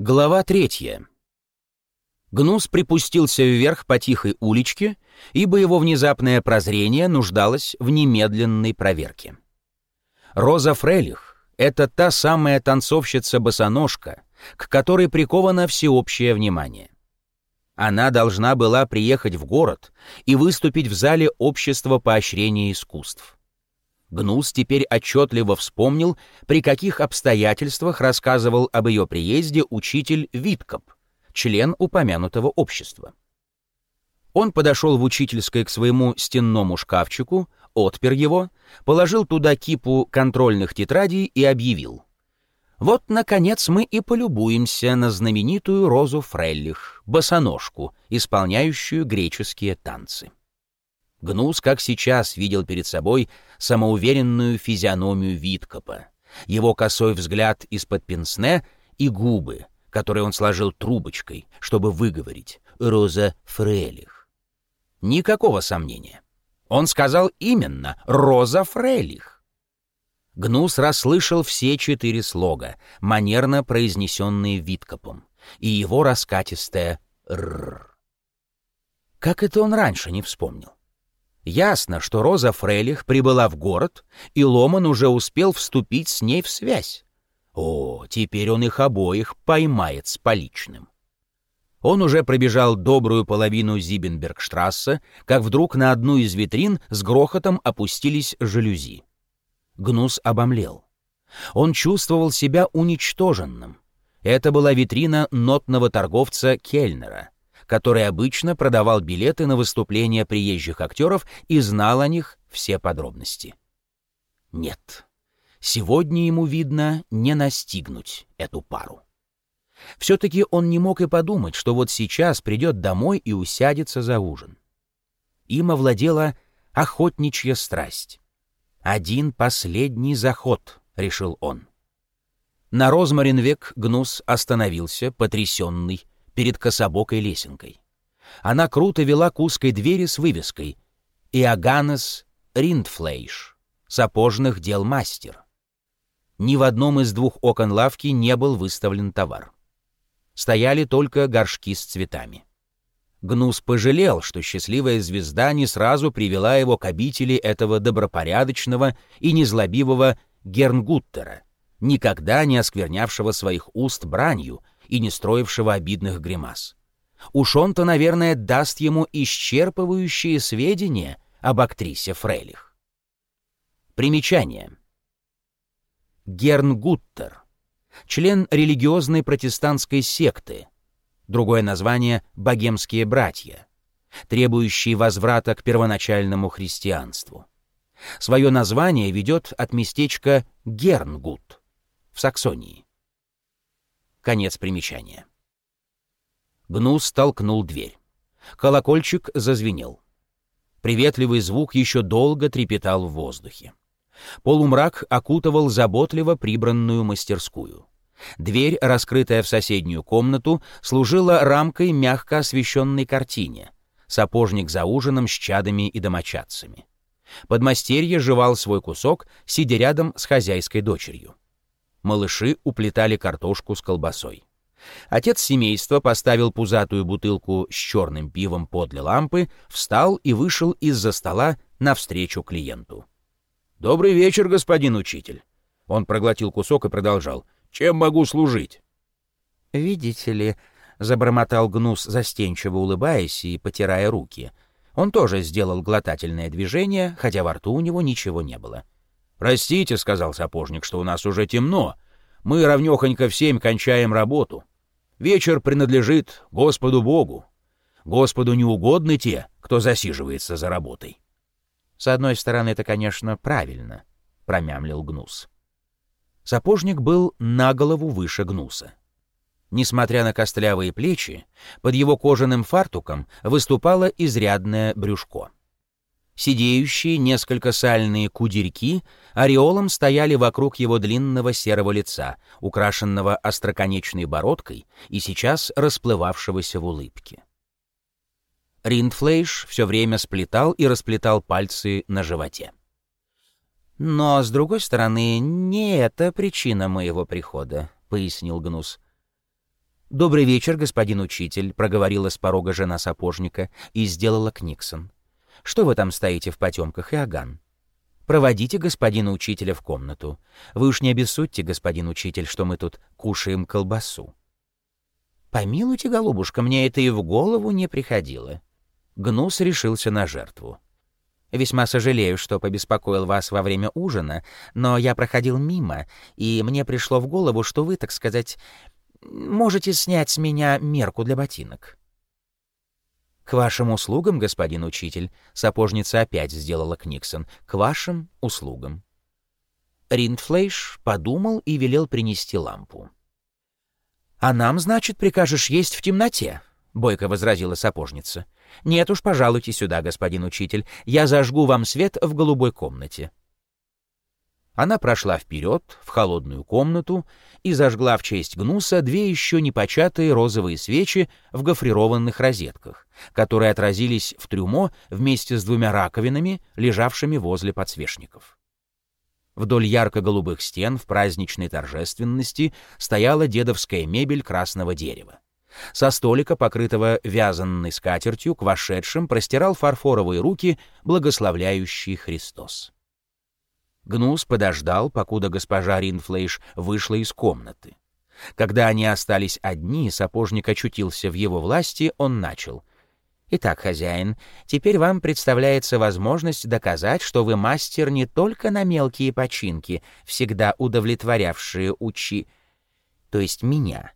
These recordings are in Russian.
Глава третья. Гнус припустился вверх по тихой уличке, ибо его внезапное прозрение нуждалось в немедленной проверке. Роза Фрелих — это та самая танцовщица-босоножка, к которой приковано всеобщее внимание. Она должна была приехать в город и выступить в зале Общества поощрения искусств. Гнус теперь отчетливо вспомнил, при каких обстоятельствах рассказывал об ее приезде учитель Виткоп, член упомянутого общества. Он подошел в учительской к своему стенному шкафчику, отпер его, положил туда кипу контрольных тетрадей и объявил. Вот, наконец, мы и полюбуемся на знаменитую Розу Фреллих, босоножку, исполняющую греческие танцы. Гнус, как сейчас, видел перед собой самоуверенную физиономию Виткопа, его косой взгляд из-под пенсне и губы, которые он сложил трубочкой, чтобы выговорить «Роза Фрелих». Никакого сомнения. Он сказал именно «Роза Фрелих». Гнус расслышал все четыре слога, манерно произнесенные Виткопом, и его раскатистое «рррр». Как это он раньше не вспомнил? Ясно, что Роза Фрейлих прибыла в город, и Ломан уже успел вступить с ней в связь. О, теперь он их обоих поймает с поличным. Он уже пробежал добрую половину Зибенбергштрассе, как вдруг на одну из витрин с грохотом опустились жалюзи. Гнус обомлел. Он чувствовал себя уничтоженным. Это была витрина нотного торговца Кельнера — который обычно продавал билеты на выступления приезжих актеров и знал о них все подробности. Нет, сегодня ему, видно, не настигнуть эту пару. Все-таки он не мог и подумать, что вот сейчас придет домой и усядется за ужин. Им овладела охотничья страсть. «Один последний заход», — решил он. На Розмаринвек Гнус остановился, потрясенный, перед кособокой лесенкой. Она круто вела к узкой двери с вывеской «Иоганнес Риндфлейш» — сапожных дел мастер. Ни в одном из двух окон лавки не был выставлен товар. Стояли только горшки с цветами. Гнус пожалел, что счастливая звезда не сразу привела его к обители этого добропорядочного и незлобивого Гернгуттера, никогда не осквернявшего своих уст бранью и не строившего обидных гримас. Уж он-то, наверное, даст ему исчерпывающие сведения об актрисе Фрейлих. Примечание. Герн Гуттер, член религиозной протестантской секты, другое название — «Богемские братья», требующие возврата к первоначальному христианству. Свое название ведет от местечка Гернгут в Саксонии. Конец примечания. Гнус толкнул дверь. Колокольчик зазвенел. Приветливый звук еще долго трепетал в воздухе. Полумрак окутывал заботливо прибранную мастерскую. Дверь, раскрытая в соседнюю комнату, служила рамкой мягко освещенной картине. Сапожник за ужином с чадами и домочадцами. Подмастерье жевал свой кусок, сидя рядом с хозяйской дочерью. Малыши уплетали картошку с колбасой. Отец семейства поставил пузатую бутылку с черным пивом подле лампы, встал и вышел из-за стола навстречу клиенту. «Добрый вечер, господин учитель!» Он проглотил кусок и продолжал. «Чем могу служить?» «Видите ли...» — забормотал Гнус, застенчиво улыбаясь и потирая руки. Он тоже сделал глотательное движение, хотя во рту у него ничего не было. — «Простите», — сказал сапожник, — «что у нас уже темно. Мы ровнёхонько в семь кончаем работу. Вечер принадлежит Господу Богу. Господу не угодны те, кто засиживается за работой». «С одной стороны, это, конечно, правильно», — промямлил Гнус. Сапожник был на голову выше Гнуса. Несмотря на костлявые плечи, под его кожаным фартуком выступало изрядное брюшко. Сидеющие, несколько сальные кудерьки ореолом стояли вокруг его длинного серого лица, украшенного остроконечной бородкой и сейчас расплывавшегося в улыбке. Риндфлейш все время сплетал и расплетал пальцы на животе. «Но, с другой стороны, не это причина моего прихода», — пояснил Гнус. «Добрый вечер, господин учитель», — проговорила с порога жена сапожника и сделала Книксон. «Что вы там стоите в потемках, Иоганн? Проводите господина учителя в комнату. Вы уж не обессудьте, господин учитель, что мы тут кушаем колбасу». «Помилуйте, голубушка, мне это и в голову не приходило». Гнус решился на жертву. «Весьма сожалею, что побеспокоил вас во время ужина, но я проходил мимо, и мне пришло в голову, что вы, так сказать, можете снять с меня мерку для ботинок». «К вашим услугам, господин учитель», — сапожница опять сделала Книксон, — «к вашим услугам». Риндфлейш подумал и велел принести лампу. «А нам, значит, прикажешь есть в темноте?» — бойко возразила сапожница. «Нет уж, пожалуйте сюда, господин учитель. Я зажгу вам свет в голубой комнате». Она прошла вперед, в холодную комнату, и зажгла в честь Гнуса две еще непочатые розовые свечи в гофрированных розетках, которые отразились в трюмо вместе с двумя раковинами, лежавшими возле подсвечников. Вдоль ярко-голубых стен в праздничной торжественности стояла дедовская мебель красного дерева. Со столика, покрытого вязанной скатертью, к вошедшим простирал фарфоровые руки, благословляющий Христос. Гнус подождал, покуда госпожа Ринфлейш вышла из комнаты. Когда они остались одни, сапожник очутился в его власти, он начал. Итак, хозяин, теперь вам представляется возможность доказать, что вы мастер не только на мелкие починки, всегда удовлетворявшие учи, то есть меня,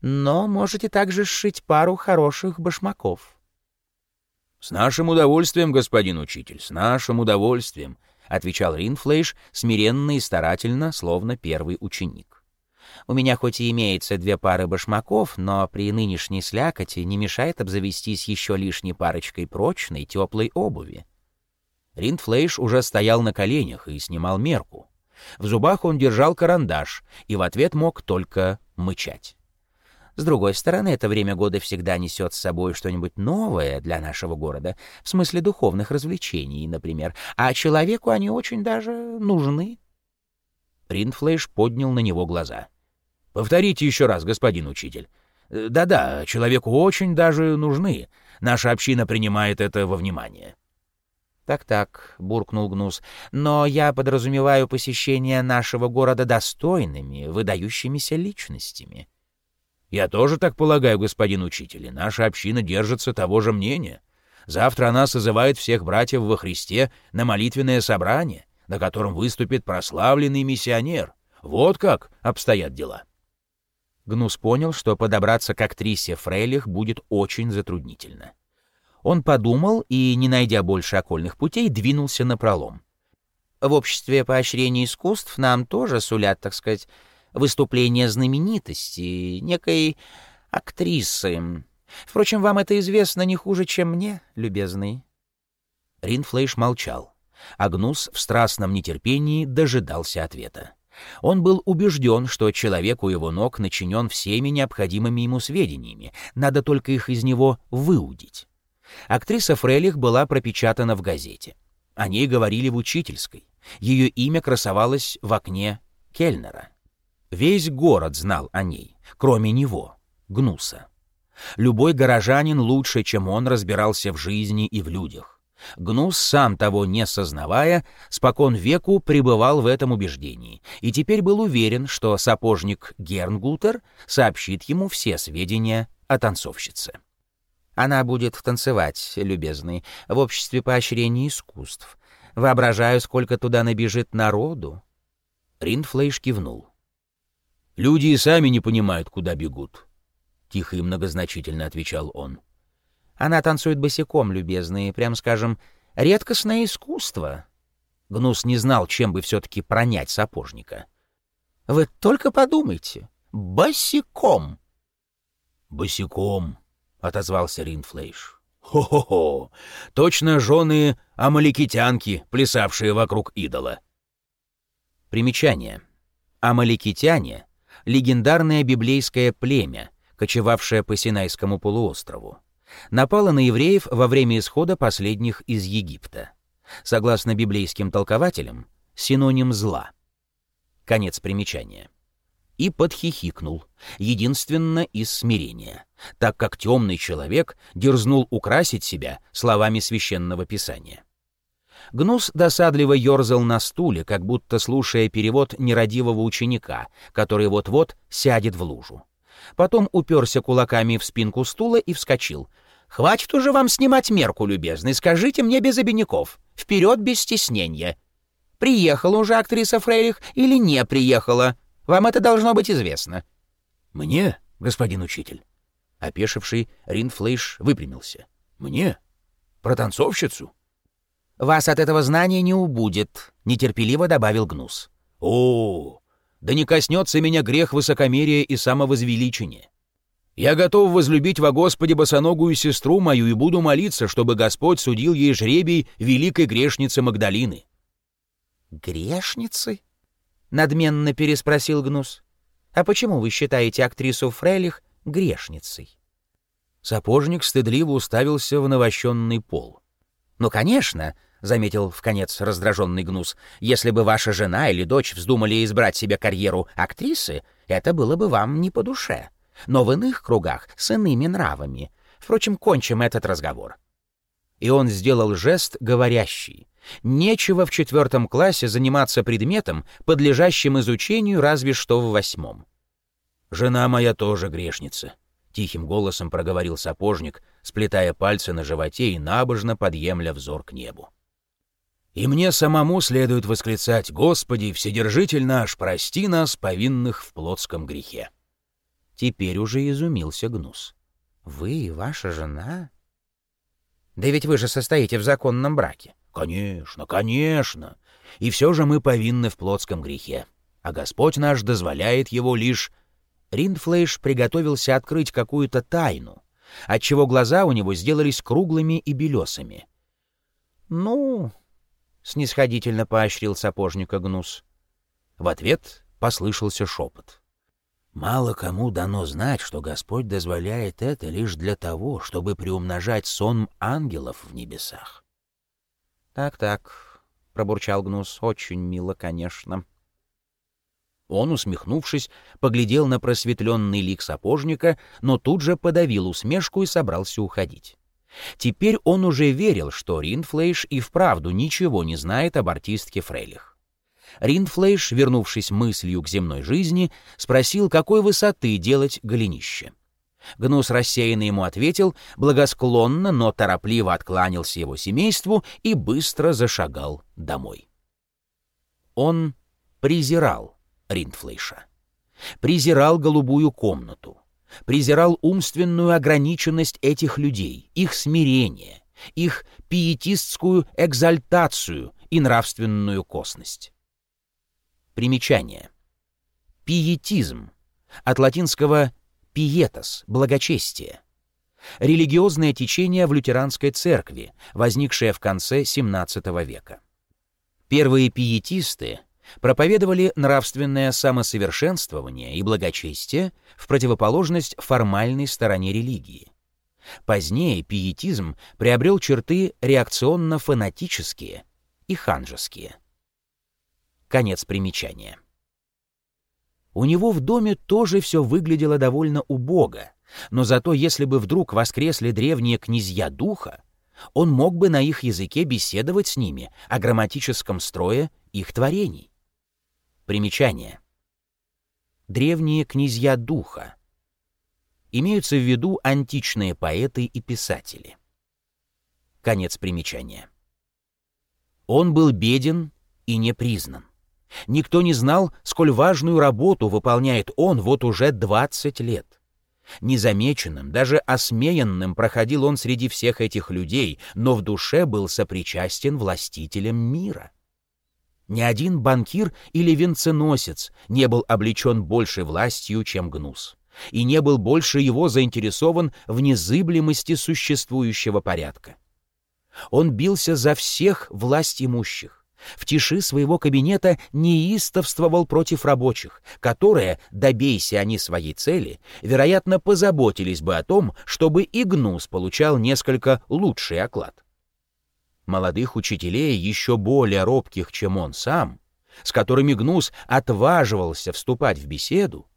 но можете также сшить пару хороших башмаков. — С нашим удовольствием, господин учитель, с нашим удовольствием, — отвечал Ринфлейш смиренно и старательно, словно первый ученик. У меня хоть и имеется две пары башмаков, но при нынешней слякоти не мешает обзавестись еще лишней парочкой прочной, теплой обуви. Риндфлейш уже стоял на коленях и снимал мерку. В зубах он держал карандаш и в ответ мог только мычать. С другой стороны, это время года всегда несет с собой что-нибудь новое для нашего города, в смысле духовных развлечений, например, а человеку они очень даже нужны. Риндфлейш поднял на него глаза — Повторите еще раз, господин учитель. Да-да, человеку очень даже нужны. Наша община принимает это во внимание. «Так-так», — буркнул Гнус, — «но я подразумеваю посещение нашего города достойными, выдающимися личностями». «Я тоже так полагаю, господин учитель, и наша община держится того же мнения. Завтра она созывает всех братьев во Христе на молитвенное собрание, на котором выступит прославленный миссионер. Вот как обстоят дела». Гнус понял, что подобраться к актрисе Фрейлих будет очень затруднительно. Он подумал и, не найдя больше окольных путей, двинулся на пролом. В обществе поощрения искусств нам тоже сулят, так сказать, выступление знаменитости, некой актрисы. Впрочем, вам это известно не хуже, чем мне, любезный. Ринфлейш молчал, а Гнус в страстном нетерпении дожидался ответа. Он был убежден, что человек у его ног начинен всеми необходимыми ему сведениями, надо только их из него выудить. Актриса Фрелих была пропечатана в газете. О ней говорили в учительской. Ее имя красовалось в окне Кельнера. Весь город знал о ней, кроме него, Гнуса. Любой горожанин лучше, чем он, разбирался в жизни и в людях. Гнус, сам того не сознавая, спокон веку пребывал в этом убеждении и теперь был уверен, что сапожник Гернгутер сообщит ему все сведения о танцовщице. Она будет танцевать, любезный, в обществе поощрения искусств. Воображаю, сколько туда набежит народу. Риндфлейш кивнул. «Люди и сами не понимают, куда бегут», — тихо и многозначительно отвечал он. Она танцует босиком, любезный, прям скажем, редкостное искусство. Гнус не знал, чем бы все-таки пронять сапожника. Вы только подумайте, босиком. Босиком, отозвался Ринфлейш. Хо-хо-хо, точно жены амаликитянки, плясавшие вокруг идола. Примечание. Амаликитяне — легендарное библейское племя, кочевавшее по Синайскому полуострову напала на евреев во время исхода последних из Египта. Согласно библейским толкователям, синоним зла. Конец примечания. и подхихикнул, единственно из смирения, так как темный человек дерзнул украсить себя словами священного писания. Гнус досадливо ерзал на стуле, как будто слушая перевод нерадивого ученика, который вот-вот сядет в лужу. Потом уперся кулаками в спинку стула и вскочил. «Хватит уже вам снимать мерку, любезный, скажите мне без обиняков. Вперед без стеснения. Приехала уже актриса Фрейлих или не приехала? Вам это должно быть известно». «Мне, господин учитель?» Опешивший Ринфлейш выпрямился. «Мне? Про танцовщицу?» «Вас от этого знания не убудет», — нетерпеливо добавил Гнус. «О, да не коснется меня грех высокомерия и самовозвеличения. Я готов возлюбить во Господе босоногую сестру мою и буду молиться, чтобы Господь судил ей жребий великой грешницы Магдалины». «Грешницы?» — надменно переспросил Гнус. «А почему вы считаете актрису Фрейлих грешницей?» Сапожник стыдливо уставился в навощенный пол. «Ну, конечно», — заметил в конец раздраженный Гнус, «если бы ваша жена или дочь вздумали избрать себе карьеру актрисы, это было бы вам не по душе. Но в иных кругах с иными нравами. Впрочем, кончим этот разговор». И он сделал жест говорящий. Нечего в четвертом классе заниматься предметом, подлежащим изучению разве что в восьмом. «Жена моя тоже грешница», — тихим голосом проговорил сапожник, сплетая пальцы на животе и набожно подъемля взор к небу. «И мне самому следует восклицать, Господи, Вседержитель наш, прости нас, повинных в плотском грехе». Теперь уже изумился Гнус. «Вы и ваша жена?» «Да ведь вы же состоите в законном браке». «Конечно, конечно. И все же мы повинны в плотском грехе. А Господь наш дозволяет его лишь...» Риндфлейш приготовился открыть какую-то тайну, отчего глаза у него сделались круглыми и белесыми. «Ну...» — снисходительно поощрил сапожника Гнус. В ответ послышался шепот. Мало кому дано знать, что Господь дозволяет это лишь для того, чтобы приумножать сон ангелов в небесах. «Так-так», — пробурчал Гнус, — «очень мило, конечно». Он, усмехнувшись, поглядел на просветленный лик сапожника, но тут же подавил усмешку и собрался уходить. Теперь он уже верил, что Ринфлейш и вправду ничего не знает об артистке Фрейлих. Ринфлейш, вернувшись мыслью к земной жизни, спросил, какой высоты делать голенище. Гнус рассеянно ему ответил, благосклонно, но торопливо откланялся его семейству и быстро зашагал домой. Он презирал Риндфлейша. Презирал голубую комнату. Презирал умственную ограниченность этих людей, их смирение, их пиетистскую экзальтацию и нравственную косность. Примечание. Пиетизм. От латинского пиетас, благочестие. Религиозное течение в лютеранской церкви, возникшее в конце XVII века. Первые пиетисты проповедовали нравственное самосовершенствование и благочестие в противоположность формальной стороне религии. Позднее пиетизм приобрел черты реакционно-фанатические и ханжеские. Конец примечания. У него в доме тоже все выглядело довольно убого, но зато если бы вдруг воскресли древние князья духа, он мог бы на их языке беседовать с ними о грамматическом строе их творений. Примечание. Древние князья духа. Имеются в виду античные поэты и писатели. Конец примечания. Он был беден и не признан. Никто не знал, сколь важную работу выполняет он вот уже 20 лет. Незамеченным, даже осмеянным проходил он среди всех этих людей, но в душе был сопричастен властителем мира. Ни один банкир или венценосец не был облечен большей властью, чем Гнус, и не был больше его заинтересован в незыблемости существующего порядка. Он бился за всех власть имущих, в тиши своего кабинета неистовствовал против рабочих, которые, добейся они своей цели, вероятно, позаботились бы о том, чтобы и Гнус получал несколько лучший оклад. Молодых учителей, еще более робких, чем он сам, с которыми Гнус отваживался вступать в беседу,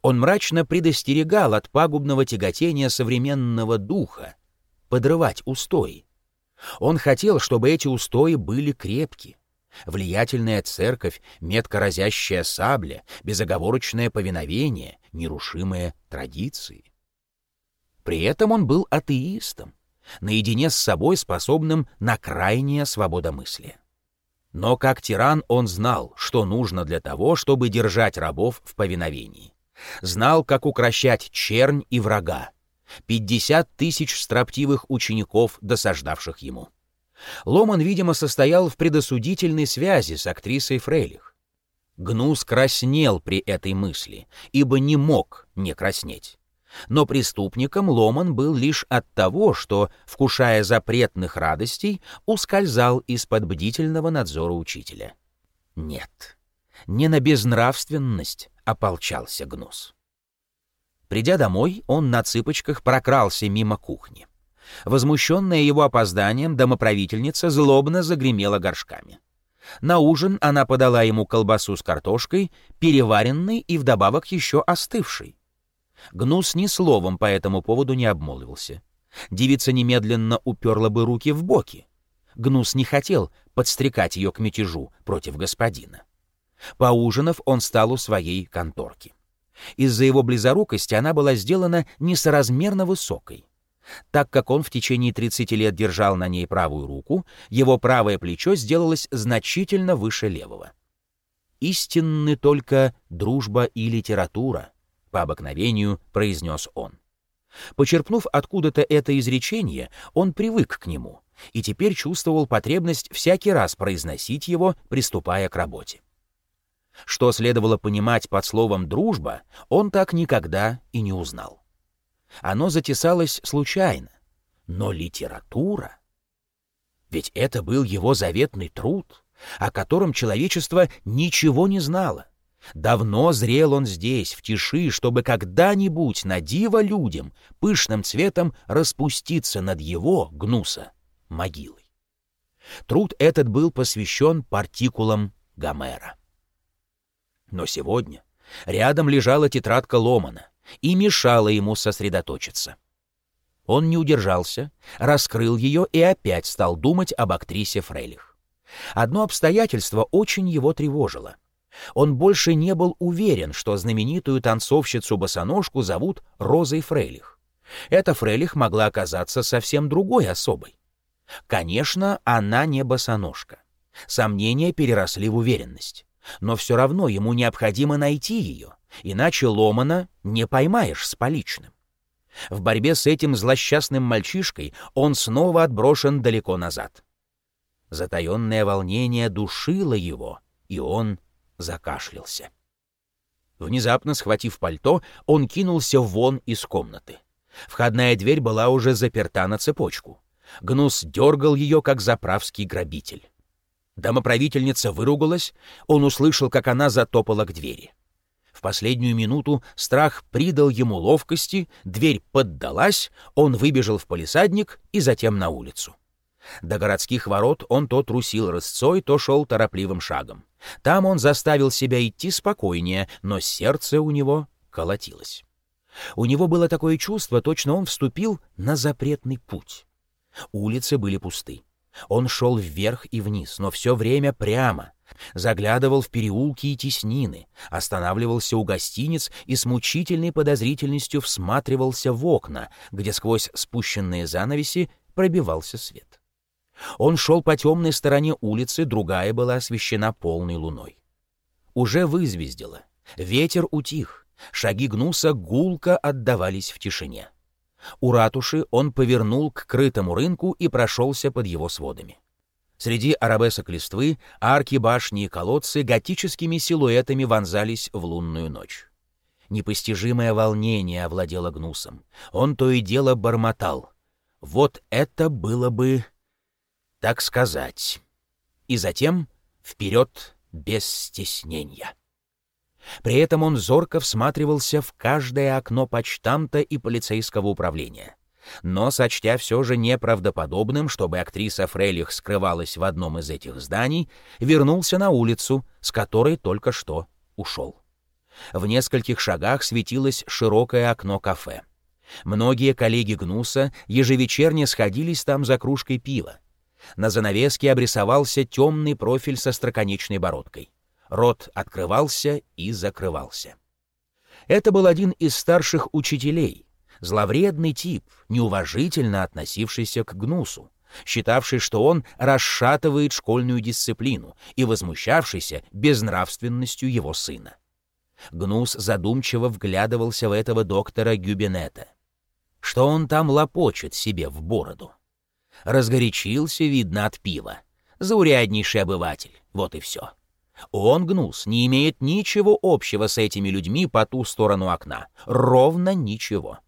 он мрачно предостерегал от пагубного тяготения современного духа, подрывать устои. Он хотел, чтобы эти устои были крепки. Влиятельная церковь, метко разящая сабля, безоговорочное повиновение, нерушимые традиции. При этом он был атеистом, наедине с собой способным на крайнее свободомыслие. Но как тиран он знал, что нужно для того, чтобы держать рабов в повиновении. Знал, как укращать чернь и врага. Пятьдесят тысяч строптивых учеников, досаждавших ему. Ломан, видимо, состоял в предосудительной связи с актрисой Фрейлих. Гнус краснел при этой мысли, ибо не мог не краснеть. Но преступником Ломан был лишь от того, что, вкушая запретных радостей, ускользал из-под бдительного надзора учителя. Нет, не на безнравственность ополчался Гнус. Придя домой, он на цыпочках прокрался мимо кухни. Возмущенная его опозданием, домоправительница злобно загремела горшками. На ужин она подала ему колбасу с картошкой, переваренной и вдобавок еще остывшей. Гнус ни словом по этому поводу не обмолвился. Девица немедленно уперла бы руки в боки. Гнус не хотел подстрекать ее к мятежу против господина. Поужинав, он стал у своей конторки. Из-за его близорукости она была сделана несоразмерно высокой. Так как он в течение 30 лет держал на ней правую руку, его правое плечо сделалось значительно выше левого. «Истинны только дружба и литература», — по обыкновению произнес он. Почерпнув откуда-то это изречение, он привык к нему и теперь чувствовал потребность всякий раз произносить его, приступая к работе. Что следовало понимать под словом «дружба», он так никогда и не узнал. Оно затесалось случайно. Но литература... Ведь это был его заветный труд, о котором человечество ничего не знало. Давно зрел он здесь, в тиши, чтобы когда-нибудь на диво людям пышным цветом распуститься над его, гнуса, могилой. Труд этот был посвящен партикулам Гомера. Но сегодня рядом лежала тетрадка Ломана и мешала ему сосредоточиться. Он не удержался, раскрыл ее и опять стал думать об актрисе Фрейлих. Одно обстоятельство очень его тревожило. Он больше не был уверен, что знаменитую танцовщицу-босоножку зовут Розой Фрейлих. Эта Фрейлих могла оказаться совсем другой особой. Конечно, она не босоножка. Сомнения переросли в уверенность. Но все равно ему необходимо найти ее, иначе Ломана не поймаешь с поличным. В борьбе с этим злосчастным мальчишкой он снова отброшен далеко назад. Затаенное волнение душило его, и он закашлялся. Внезапно схватив пальто, он кинулся вон из комнаты. Входная дверь была уже заперта на цепочку. Гнус дергал ее, как заправский грабитель. Домоправительница выругалась, он услышал, как она затопала к двери. В последнюю минуту страх придал ему ловкости, дверь поддалась, он выбежал в полисадник и затем на улицу. До городских ворот он то трусил рысцой, то шел торопливым шагом. Там он заставил себя идти спокойнее, но сердце у него колотилось. У него было такое чувство, точно он вступил на запретный путь. Улицы были пусты. Он шел вверх и вниз, но все время прямо. Заглядывал в переулки и теснины, останавливался у гостиниц и с мучительной подозрительностью всматривался в окна, где сквозь спущенные занавеси пробивался свет. Он шел по темной стороне улицы, другая была освещена полной луной. Уже вызвездило, ветер утих, шаги гнуса гулко отдавались в тишине. У ратуши он повернул к крытому рынку и прошелся под его сводами. Среди арабесок листвы арки, башни и колодцы готическими силуэтами вонзались в лунную ночь. Непостижимое волнение овладело гнусом. Он то и дело бормотал. Вот это было бы, так сказать. И затем вперед без стеснения. При этом он зорко всматривался в каждое окно почтамта и полицейского управления. но, сочтя все же неправдоподобным, чтобы актриса Фрейлих скрывалась в одном из этих зданий, вернулся на улицу, с которой только что ушел. В нескольких шагах светилось широкое окно кафе. Многие коллеги Гнуса ежевечерне сходились там за кружкой пива. На занавеске обрисовался темный профиль со строконечной бородкой. Рот открывался и закрывался. Это был один из старших учителей, зловредный тип, неуважительно относившийся к Гнусу, считавший, что он расшатывает школьную дисциплину и возмущавшийся безнравственностью его сына. Гнус задумчиво вглядывался в этого доктора Гюбинета. Что он там лопочет себе в бороду? Разгорячился, видно, от пива. Зауряднейший обыватель, вот и все. Он, Гнус, не имеет ничего общего с этими людьми по ту сторону окна. Ровно ничего.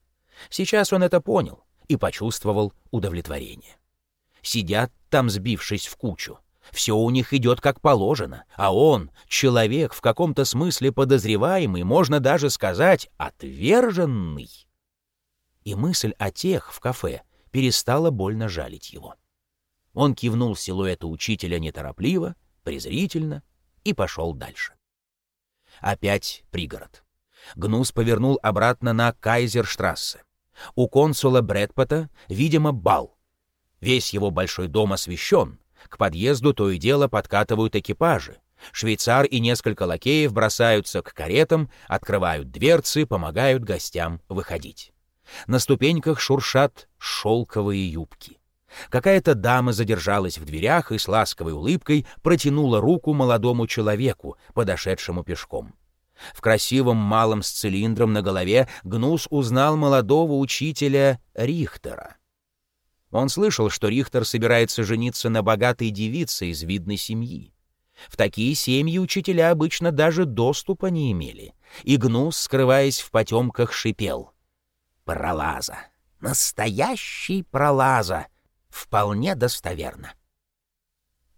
Сейчас он это понял и почувствовал удовлетворение. Сидят там, сбившись в кучу. Все у них идет как положено, а он, человек в каком-то смысле подозреваемый, можно даже сказать, отверженный. И мысль о тех в кафе перестала больно жалить его. Он кивнул силуэту учителя неторопливо, презрительно и пошел дальше. Опять пригород. Гнус повернул обратно на Кайзерштрассе. У консула Брэдпота, видимо, бал. Весь его большой дом освещен. К подъезду то и дело подкатывают экипажи. Швейцар и несколько лакеев бросаются к каретам, открывают дверцы, помогают гостям выходить. На ступеньках шуршат шелковые юбки. Какая-то дама задержалась в дверях и с ласковой улыбкой протянула руку молодому человеку, подошедшему пешком. В красивом малом с цилиндром на голове Гнус узнал молодого учителя Рихтера. Он слышал, что Рихтер собирается жениться на богатой девице из видной семьи. В такие семьи учителя обычно даже доступа не имели, и Гнус, скрываясь в потемках, шипел. «Пролаза! Настоящий пролаза! Вполне достоверно!»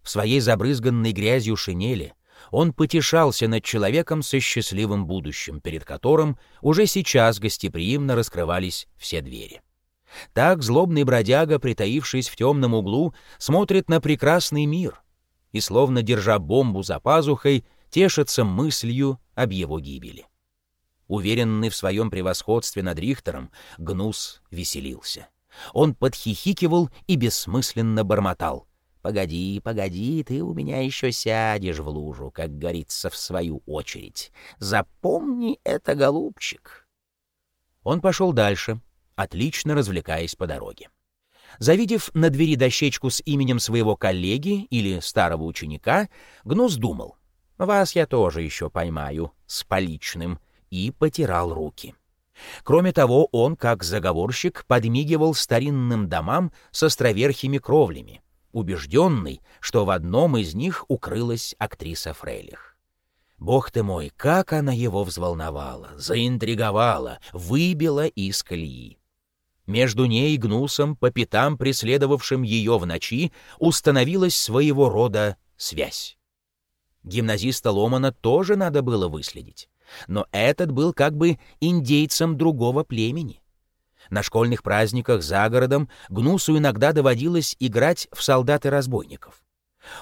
В своей забрызганной грязью шинели он потешался над человеком со счастливым будущим, перед которым уже сейчас гостеприимно раскрывались все двери. Так злобный бродяга, притаившись в темном углу, смотрит на прекрасный мир и, словно держа бомбу за пазухой, тешится мыслью об его гибели. Уверенный в своем превосходстве над Рихтером, Гнус веселился. Он подхихикивал и бессмысленно бормотал. «Погоди, погоди, ты у меня еще сядешь в лужу, как говорится, в свою очередь. Запомни это, голубчик». Он пошел дальше, отлично развлекаясь по дороге. Завидев на двери дощечку с именем своего коллеги или старого ученика, Гнус думал, «Вас я тоже еще поймаю с поличным», и потирал руки. Кроме того, он, как заговорщик, подмигивал старинным домам с островерхими кровлями, убежденный, что в одном из них укрылась актриса Фрейлих. Бог ты мой, как она его взволновала, заинтриговала, выбила из колеи. Между ней и Гнусом, по пятам преследовавшим ее в ночи, установилась своего рода связь. Гимназиста Ломана тоже надо было выследить, но этот был как бы индейцем другого племени. На школьных праздниках за городом Гнусу иногда доводилось играть в солдаты-разбойников.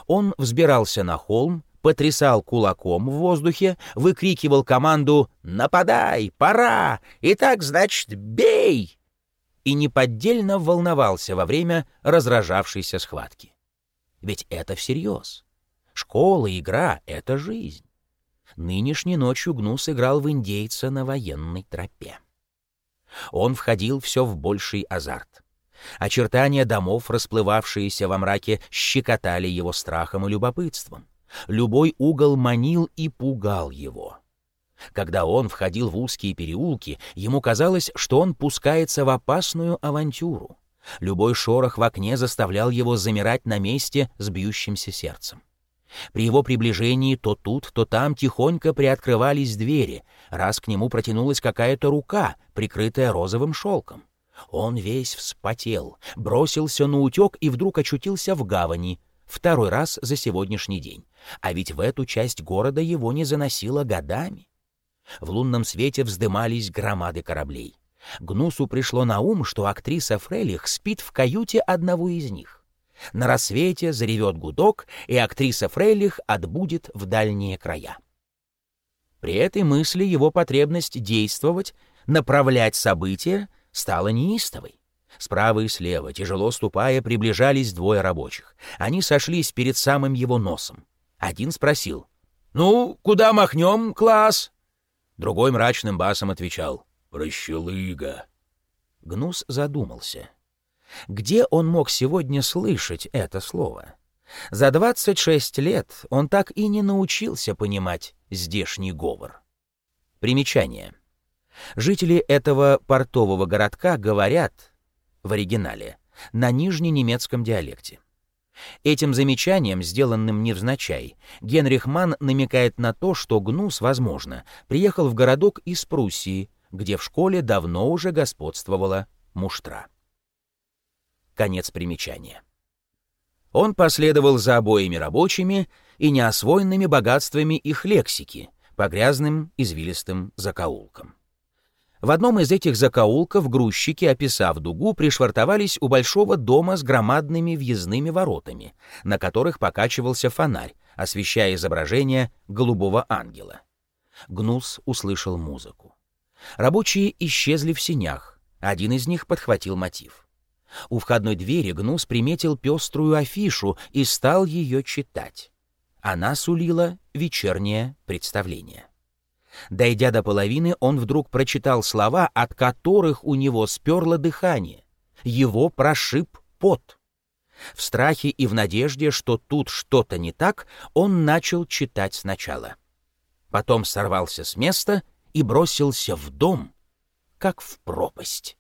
Он взбирался на холм, потрясал кулаком в воздухе, выкрикивал команду «Нападай! Пора! Итак, значит, бей!» и неподдельно волновался во время разражавшейся схватки. Ведь это всерьез. Школа, игра — это жизнь. Нынешней ночью Гнус играл в индейца на военной тропе. Он входил все в больший азарт. Очертания домов, расплывавшиеся во мраке, щекотали его страхом и любопытством. Любой угол манил и пугал его. Когда он входил в узкие переулки, ему казалось, что он пускается в опасную авантюру. Любой шорох в окне заставлял его замирать на месте с бьющимся сердцем. При его приближении то тут, то там тихонько приоткрывались двери, раз к нему протянулась какая-то рука, прикрытая розовым шелком. Он весь вспотел, бросился на утек и вдруг очутился в гавани, второй раз за сегодняшний день. А ведь в эту часть города его не заносило годами. В лунном свете вздымались громады кораблей. Гнусу пришло на ум, что актриса Фрелих спит в каюте одного из них. На рассвете заревет гудок, и актриса Фрейлих отбудет в дальние края. При этой мысли его потребность действовать, направлять события стала неистовой. Справа и слева, тяжело ступая, приближались двое рабочих. Они сошлись перед самым его носом. Один спросил, «Ну, куда махнем, класс?» Другой мрачным басом отвечал, «Прощелыга». Гнус задумался. Где он мог сегодня слышать это слово? За 26 лет он так и не научился понимать здешний говор. Примечание. Жители этого портового городка говорят, в оригинале, на нижненемецком диалекте. Этим замечанием, сделанным невзначай, Генрих Манн намекает на то, что Гнус, возможно, приехал в городок из Пруссии, где в школе давно уже господствовала муштра. Конец примечания. Он последовал за обоими рабочими и неосвоенными богатствами их лексики по грязным извилистым закоулкам. В одном из этих закоулков грузчики, описав дугу, пришвартовались у большого дома с громадными въездными воротами, на которых покачивался фонарь, освещая изображение голубого ангела. Гнус услышал музыку. Рабочие исчезли в синях, один из них подхватил мотив. У входной двери Гнус приметил пеструю афишу и стал ее читать. Она сулила вечернее представление. Дойдя до половины, он вдруг прочитал слова, от которых у него сперло дыхание. Его прошиб пот. В страхе и в надежде, что тут что-то не так, он начал читать сначала. Потом сорвался с места и бросился в дом, как в пропасть.